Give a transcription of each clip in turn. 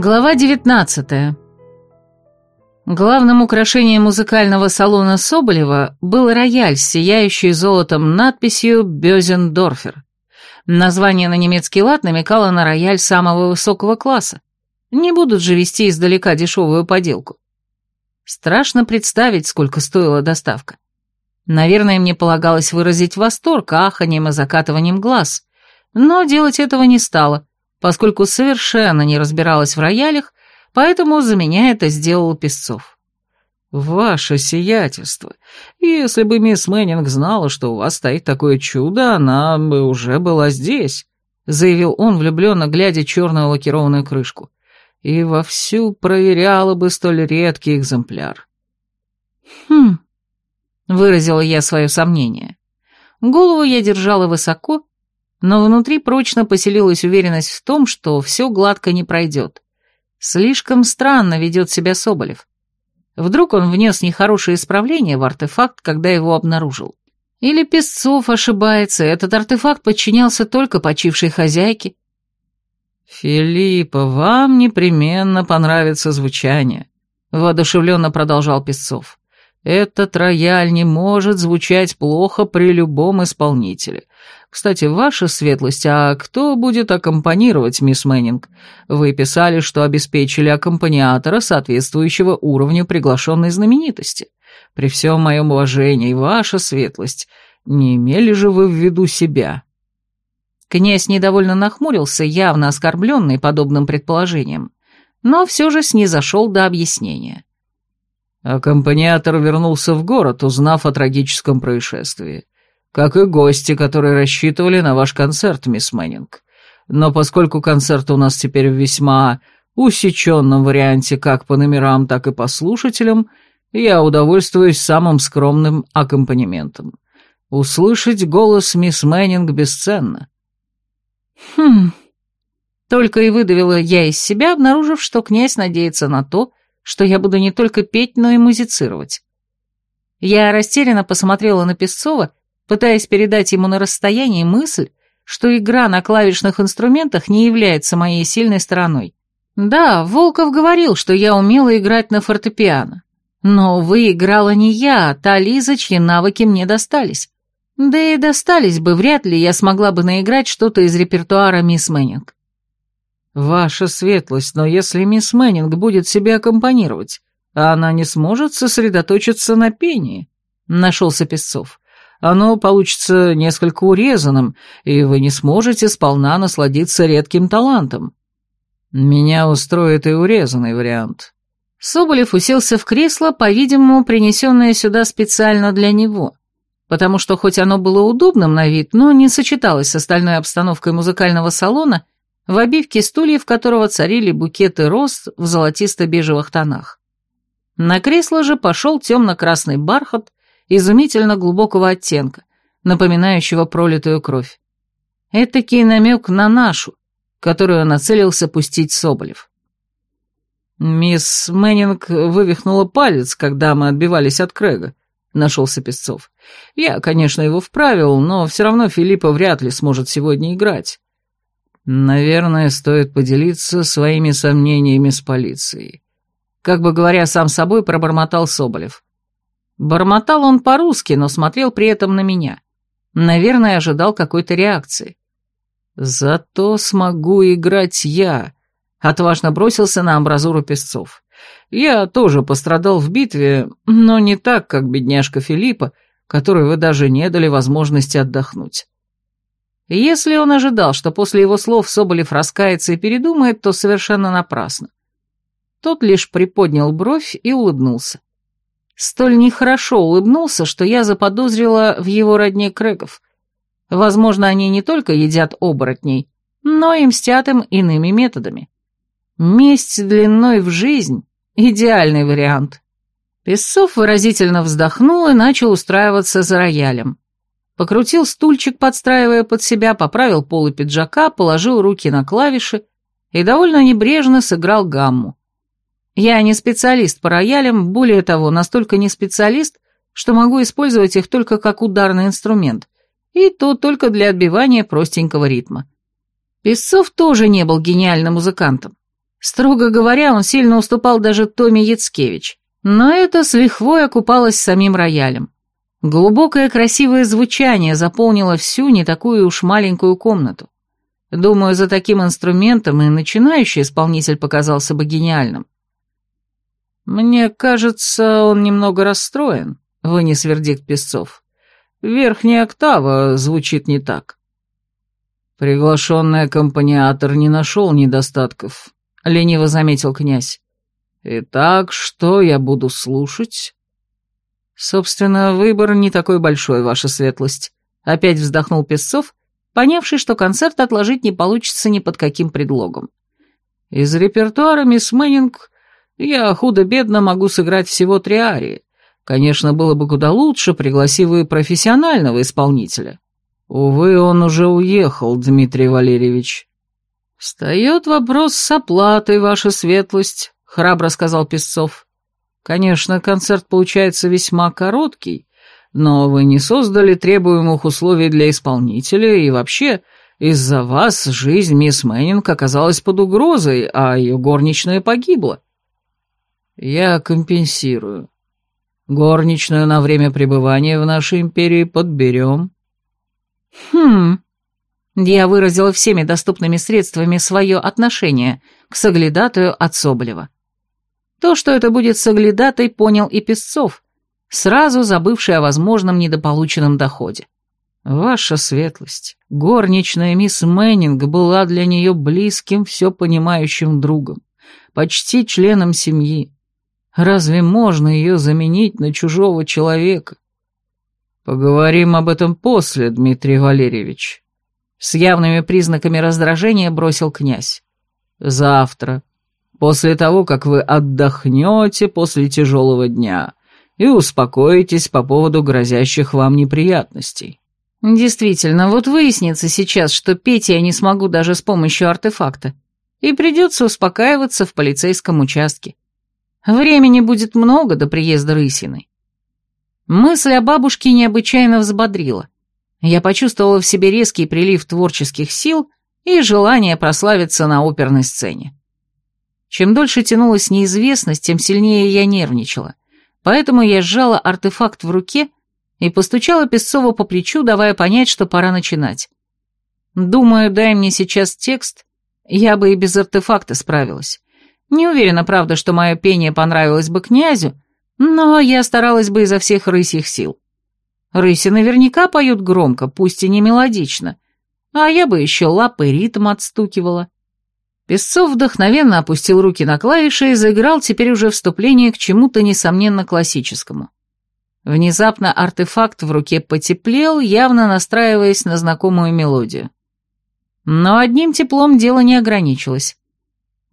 Глава 19 Главным украшением музыкального салона Соболева был рояль с сияющей золотом надписью «Бёзендорфер». Название на немецкий лад намекало на рояль самого высокого класса. Не будут же вести издалека дешевую поделку. Страшно представить, сколько стоила доставка. Наверное, мне полагалось выразить восторг аханьем и закатыванием глаз, но делать этого не стало, поскольку совершенно не разбиралась в роялях, поэтому за меня это сделал Песцов. «Ваше сиятельство, если бы мисс Мэннинг знала, что у вас стоит такое чудо, она бы уже была здесь», заявил он, влюбленно глядя черную лакированную крышку, и вовсю проверяла бы столь редкий экземпляр. «Хм», — выразила я свое сомнение. Голову я держала высоко, но внутри прочно поселилась уверенность в том, что все гладко не пройдет. Слишком странно ведет себя Соболев. Вдруг он внес нехорошее исправление в артефакт, когда его обнаружил. Или Песцов ошибается, этот артефакт подчинялся только почившей хозяйке. «Филиппа, вам непременно понравится звучание», — воодушевленно продолжал Песцов. «Этот рояль не может звучать плохо при любом исполнителе. Кстати, ваша светлость, а кто будет аккомпанировать, мисс Мэннинг? Вы писали, что обеспечили аккомпаниатора, соответствующего уровню приглашенной знаменитости. При всем моем уважении, ваша светлость, не имели же вы в виду себя?» Князь недовольно нахмурился, явно оскорбленный подобным предположением, но все же снизошел до объяснения. Аккомпаниатор вернулся в город, узнав о трагическом происшествии как и гости, которые рассчитывали на ваш концерт, мисс Мэннинг. Но поскольку концерт у нас теперь в весьма усеченном варианте как по номерам, так и по слушателям, я удовольствуюсь самым скромным аккомпанементом. Услышать голос мисс Мэннинг бесценно. Хм... Только и выдавила я из себя, обнаружив, что князь надеется на то, что я буду не только петь, но и музицировать. Я растерянно посмотрела на Песцова пытаясь передать ему на расстоянии мысль, что игра на клавишных инструментах не является моей сильной стороной. Да, Волков говорил, что я умела играть на фортепиано. Но, увы, играла не я, а та Лиза, чьи навыки мне достались. Да и достались бы, вряд ли я смогла бы наиграть что-то из репертуара мисс Мэннинг. «Ваша светлость, но если мисс Мэннинг будет себе аккомпанировать, она не сможет сосредоточиться на пении», — нашелся Песцов оно получится несколько урезанным, и вы не сможете сполна насладиться редким талантом. Меня устроит и урезанный вариант». Соболев уселся в кресло, по-видимому, принесенное сюда специально для него, потому что хоть оно было удобным на вид, но не сочеталось с остальной обстановкой музыкального салона, в обивке стульев которого царили букеты роз в золотисто-бежевых тонах. На кресло же пошел темно-красный бархат, изумительно глубокого оттенка, напоминающего пролитую кровь. Этакий намек на нашу, которую нацелился пустить Соболев. «Мисс Мэннинг вывихнула палец, когда мы отбивались от Крэга», — нашелся Песцов. «Я, конечно, его вправил, но все равно Филиппа вряд ли сможет сегодня играть. Наверное, стоит поделиться своими сомнениями с полицией». Как бы говоря сам собой, пробормотал Соболев. Бормотал он по-русски, но смотрел при этом на меня. Наверное, ожидал какой-то реакции. «Зато смогу играть я», — отважно бросился на амбразуру песцов. «Я тоже пострадал в битве, но не так, как бедняжка Филиппа, которой вы даже не дали возможности отдохнуть». Если он ожидал, что после его слов Соболев раскается и передумает, то совершенно напрасно. Тот лишь приподнял бровь и улыбнулся. Столь нехорошо улыбнулся, что я заподозрила в его родне Крэгов. Возможно, они не только едят оборотней, но и мстят им иными методами. Месть длиной в жизнь — идеальный вариант. Песцов выразительно вздохнул и начал устраиваться за роялем. Покрутил стульчик, подстраивая под себя, поправил полы пиджака, положил руки на клавиши и довольно небрежно сыграл гамму. Я не специалист по роялям, более того, настолько не специалист, что могу использовать их только как ударный инструмент, и то только для отбивания простенького ритма. Песцов тоже не был гениальным музыкантом. Строго говоря, он сильно уступал даже Томе Яцкевич, но это с лихвой окупалось самим роялем. Глубокое красивое звучание заполнило всю не такую уж маленькую комнату. Думаю, за таким инструментом и начинающий исполнитель показался бы гениальным. «Мне кажется, он немного расстроен», — вынес вердикт Песцов. «Верхняя октава звучит не так». «Приглашенный аккомпаниатор не нашел недостатков», — лениво заметил князь. «Итак, что я буду слушать?» «Собственно, выбор не такой большой, ваша светлость», — опять вздохнул Песцов, понявший, что концерт отложить не получится ни под каким предлогом. «Из репертуара мисс Мэннинг я худо-бедно могу сыграть всего три арии. Конечно, было бы куда лучше, пригласи вы профессионального исполнителя. Увы, он уже уехал, Дмитрий Валерьевич». «Встает вопрос с оплатой, ваша светлость», — храбро сказал Песцов. Конечно, концерт получается весьма короткий, но вы не создали требуемых условий для исполнителя, и вообще, из-за вас жизнь мисс Мэннинг оказалась под угрозой, а ее горничная погибла. Я компенсирую. Горничную на время пребывания в нашей империи подберем. Хм... Я выразила всеми доступными средствами свое отношение к соглядатую от Соболева. То, что это будет соглядатой, понял и Песцов, сразу забывший о возможном недополученном доходе. Ваша светлость, горничная мисс Мэннинг была для нее близким, все понимающим другом, почти членом семьи. Разве можно ее заменить на чужого человека? Поговорим об этом после, Дмитрий Валерьевич. С явными признаками раздражения бросил князь. Завтра, После того, как вы отдохнете после тяжелого дня и успокоитесь по поводу грозящих вам неприятностей. Действительно, вот выяснится сейчас, что петь я не смогу даже с помощью артефакта, и придется успокаиваться в полицейском участке. Времени будет много до приезда Рысиной. Мысль о бабушке необычайно взбодрила. Я почувствовала в себе резкий прилив творческих сил и желание прославиться на оперной сцене. Чем дольше тянулась неизвестность, тем сильнее я нервничала. Поэтому я сжала артефакт в руке и постучала Песцову по плечу, давая понять, что пора начинать. Думаю, дай мне сейчас текст, я бы и без артефакта справилась. Не уверена, правда, что мое пение понравилось бы князю, но я старалась бы изо всех рысьих сил. Рыси наверняка поют громко, пусть и не мелодично, а я бы еще лапой ритм отстукивала. Песцов вдохновенно опустил руки на клавиши и заиграл теперь уже вступление к чему-то несомненно классическому. Внезапно артефакт в руке потеплел, явно настраиваясь на знакомую мелодию. Но одним теплом дело не ограничилось.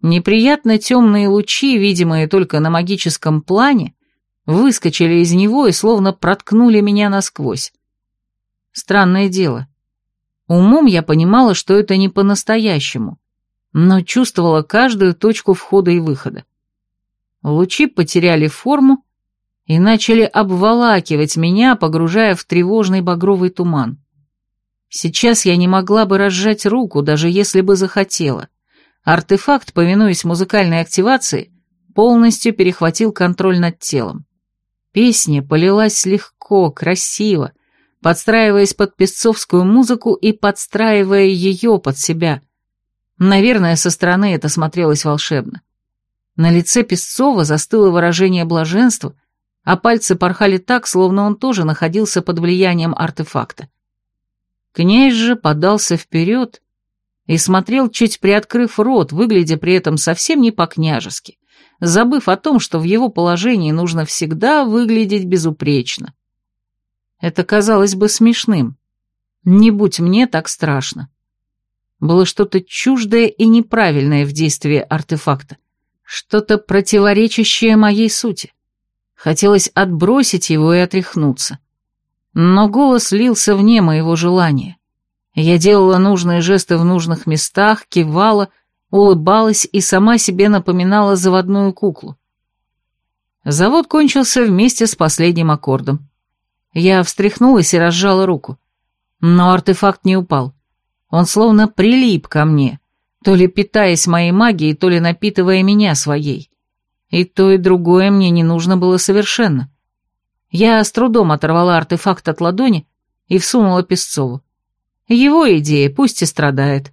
Неприятно темные лучи, видимые только на магическом плане, выскочили из него и словно проткнули меня насквозь. Странное дело. Умом я понимала, что это не по-настоящему но чувствовала каждую точку входа и выхода. Лучи потеряли форму и начали обволакивать меня, погружая в тревожный багровый туман. Сейчас я не могла бы разжать руку, даже если бы захотела. Артефакт, повинуясь музыкальной активации, полностью перехватил контроль над телом. Песня полилась легко, красиво, подстраиваясь под песцовскую музыку и подстраивая ее под себя, Наверное, со стороны это смотрелось волшебно. На лице Песцова застыло выражение блаженства, а пальцы порхали так, словно он тоже находился под влиянием артефакта. Князь же подался вперед и смотрел, чуть приоткрыв рот, выглядя при этом совсем не по-княжески, забыв о том, что в его положении нужно всегда выглядеть безупречно. Это казалось бы смешным. Не будь мне так страшно. Было что-то чуждое и неправильное в действии артефакта, что-то противоречащее моей сути. Хотелось отбросить его и отряхнуться. Но голос лился вне моего желания. Я делала нужные жесты в нужных местах, кивала, улыбалась и сама себе напоминала заводную куклу. Завод кончился вместе с последним аккордом. Я встряхнулась и разжала руку. Но артефакт не упал. Он словно прилип ко мне, то ли питаясь моей магией, то ли напитывая меня своей. И то, и другое мне не нужно было совершенно. Я с трудом оторвала артефакт от ладони и всунула Песцову. Его идея, пусть и страдает.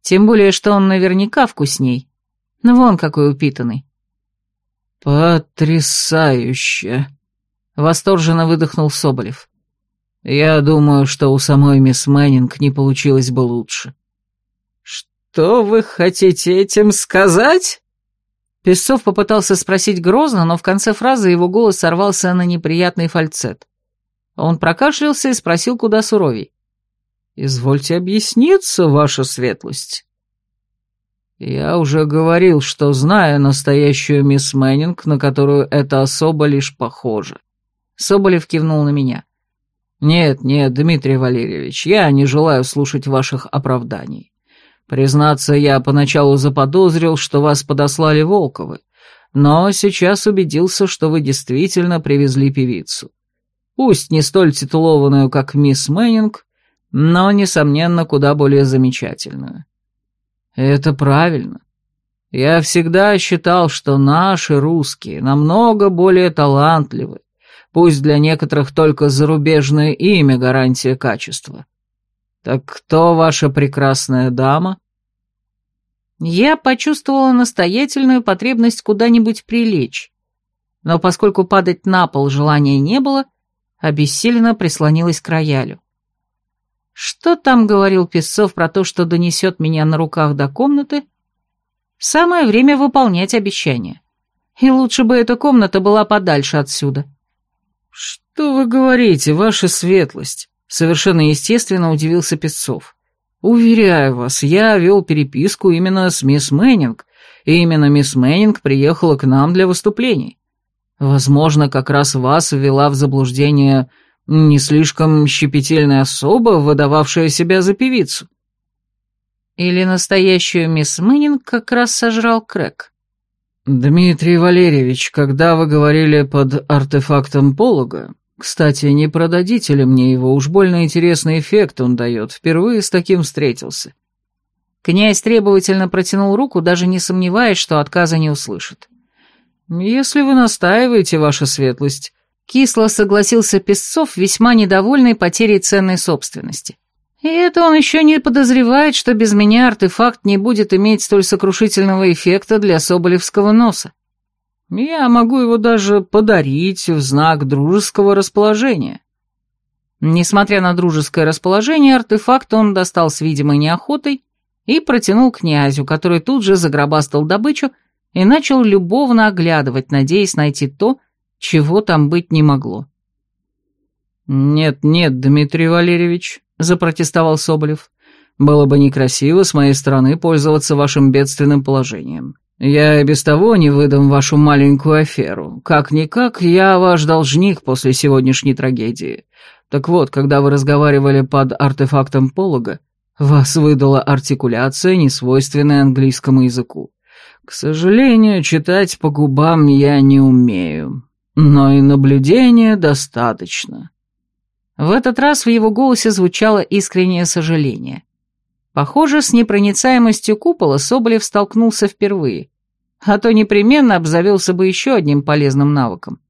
Тем более, что он наверняка вкусней. Ну, вон какой упитанный. «Потрясающе!» — восторженно выдохнул Соболев. «Я думаю, что у самой мисс Мэннинг не получилось бы лучше». «Что вы хотите этим сказать?» Песцов попытался спросить грозно, но в конце фразы его голос сорвался на неприятный фальцет. Он прокашлялся и спросил куда суровей. «Извольте объясниться, ваша светлость». «Я уже говорил, что знаю настоящую мисс Мэннинг, на которую эта особа лишь похожа». Соболев кивнул на меня. «Нет, нет, Дмитрий Валерьевич, я не желаю слушать ваших оправданий. Признаться, я поначалу заподозрил, что вас подослали Волковы, но сейчас убедился, что вы действительно привезли певицу. Пусть не столь титулованную, как мисс Мэннинг, но, несомненно, куда более замечательную. Это правильно. Я всегда считал, что наши русские намного более талантливы, пусть для некоторых только зарубежное имя гарантия качества. Так кто ваша прекрасная дама? Я почувствовала настоятельную потребность куда-нибудь прилечь, но поскольку падать на пол желания не было, обессиленно прислонилась к роялю. Что там говорил Песцов про то, что донесет меня на руках до комнаты? Самое время выполнять обещание. И лучше бы эта комната была подальше отсюда. «Что вы говорите, ваша светлость?» Совершенно естественно удивился Песцов. «Уверяю вас, я вел переписку именно с мисс Мэннинг, и именно мисс Мэннинг приехала к нам для выступлений. Возможно, как раз вас ввела в заблуждение не слишком щепетильная особа, выдававшая себя за певицу. Или настоящую мисс Мэннинг как раз сожрал Крэк. Дмитрий Валерьевич, когда вы говорили под артефактом полога, кстати, не продадите ли мне его, уж больно интересный эффект он дает, впервые с таким встретился. Князь требовательно протянул руку, даже не сомневаясь, что отказа не услышит. «Если вы настаиваете, ваша светлость, Кисло согласился Песцов, весьма недовольный потерей ценной собственности. И это он еще не подозревает, что без меня артефакт не будет иметь столь сокрушительного эффекта для соболевского носа. Я могу его даже подарить в знак дружеского расположения. Несмотря на дружеское расположение, артефакт он достал с видимой неохотой и протянул князю, который тут же загробастал добычу и начал любовно оглядывать, надеясь найти то, чего там быть не могло. «Нет, нет, Дмитрий Валерьевич», — запротестовал Соболев, — «было бы некрасиво с моей стороны пользоваться вашим бедственным положением. Я и без того не выдам вашу маленькую аферу. Как-никак, я ваш должник после сегодняшней трагедии. Так вот, когда вы разговаривали под артефактом полога, вас выдала артикуляция, несвойственная английскому языку. К сожалению, читать по губам я не умею но и наблюдения достаточно». В этот раз в его голосе звучало искреннее сожаление. Похоже, с непроницаемостью купола Соболев столкнулся впервые, а то непременно обзавелся бы еще одним полезным навыком.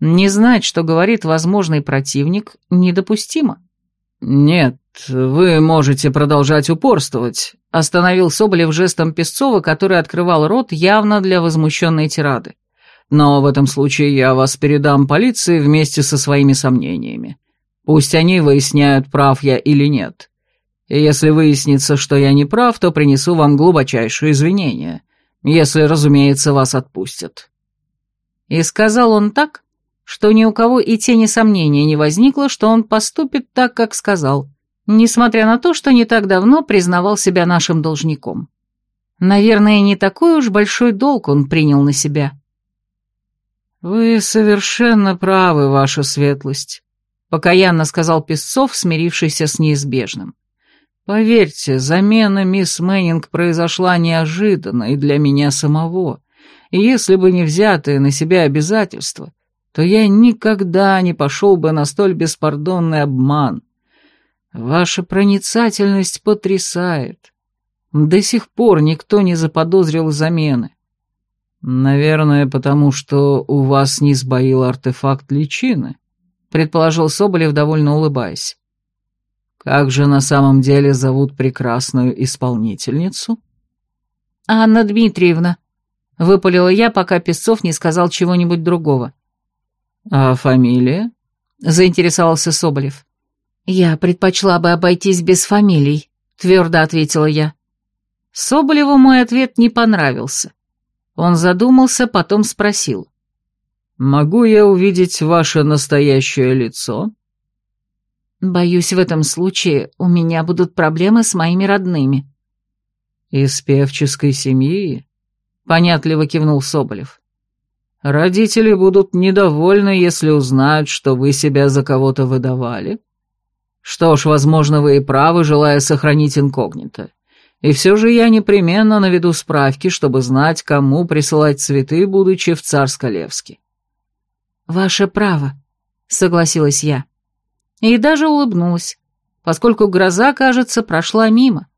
Не знать, что говорит возможный противник, недопустимо. «Нет, вы можете продолжать упорствовать», — остановил Соболев жестом Песцова, который открывал рот явно для возмущенной тирады. Но в этом случае я вас передам полиции вместе со своими сомнениями. Пусть они выясняют, прав я или нет. И если выяснится, что я не прав, то принесу вам глубочайшие извинения, если, разумеется, вас отпустят». И сказал он так, что ни у кого и тени сомнения не возникло, что он поступит так, как сказал, несмотря на то, что не так давно признавал себя нашим должником. Наверное, не такой уж большой долг он принял на себя. «Вы совершенно правы, ваша светлость», — покаянно сказал Песцов, смирившийся с неизбежным. «Поверьте, замена мисс Мэннинг произошла неожиданно и для меня самого, и если бы не взятые на себя обязательства, то я никогда не пошел бы на столь беспардонный обман. Ваша проницательность потрясает. До сих пор никто не заподозрил замены. Наверное, потому что у вас не сбоил артефакт личины, предположил Соболев, довольно улыбаясь. Как же на самом деле зовут прекрасную исполнительницу? Анна Дмитриевна, выпалила я, пока Песцов не сказал чего-нибудь другого. А фамилия? заинтересовался Соболев. Я предпочла бы обойтись без фамилий, твердо ответила я. Соболеву мой ответ не понравился. Он задумался, потом спросил. «Могу я увидеть ваше настоящее лицо?» «Боюсь, в этом случае у меня будут проблемы с моими родными». «Из певческой семьи?» — понятливо кивнул Соболев. «Родители будут недовольны, если узнают, что вы себя за кого-то выдавали. Что ж, возможно, вы и правы, желая сохранить инкогнито. И все же я непременно наведу справки, чтобы знать, кому присылать цветы, будучи в Царско-Левске». «Ваше право», — согласилась я. И даже улыбнулась, поскольку гроза, кажется, прошла мимо.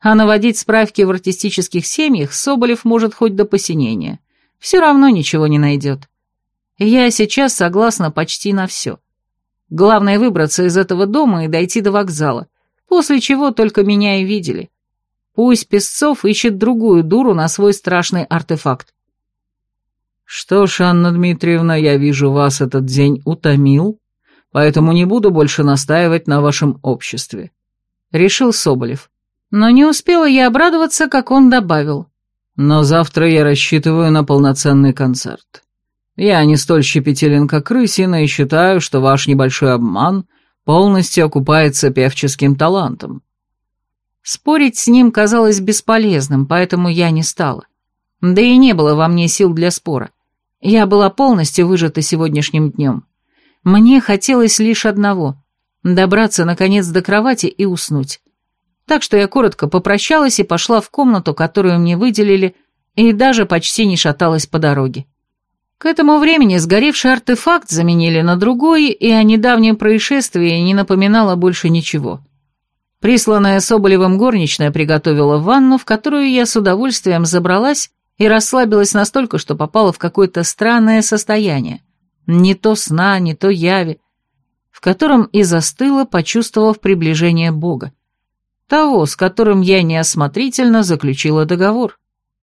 А наводить справки в артистических семьях Соболев может хоть до посинения. Все равно ничего не найдет. Я сейчас согласна почти на все. Главное выбраться из этого дома и дойти до вокзала, после чего только меня и видели. Пусть Песцов ищет другую дуру на свой страшный артефакт. «Что ж, Анна Дмитриевна, я вижу, вас этот день утомил, поэтому не буду больше настаивать на вашем обществе», — решил Соболев. Но не успела я обрадоваться, как он добавил. «Но завтра я рассчитываю на полноценный концерт. Я не столь щепетилен, как Рысина, и считаю, что ваш небольшой обман полностью окупается певческим талантом. Спорить с ним казалось бесполезным, поэтому я не стала. Да и не было во мне сил для спора. Я была полностью выжата сегодняшним днем. Мне хотелось лишь одного — добраться, наконец, до кровати и уснуть. Так что я коротко попрощалась и пошла в комнату, которую мне выделили, и даже почти не шаталась по дороге. К этому времени сгоревший артефакт заменили на другой, и о недавнем происшествии не напоминало больше ничего. Присланная Соболевым горничная приготовила ванну, в которую я с удовольствием забралась и расслабилась настолько, что попала в какое-то странное состояние. Не то сна, не то яви, в котором и застыла, почувствовав приближение Бога. Того, с которым я неосмотрительно заключила договор.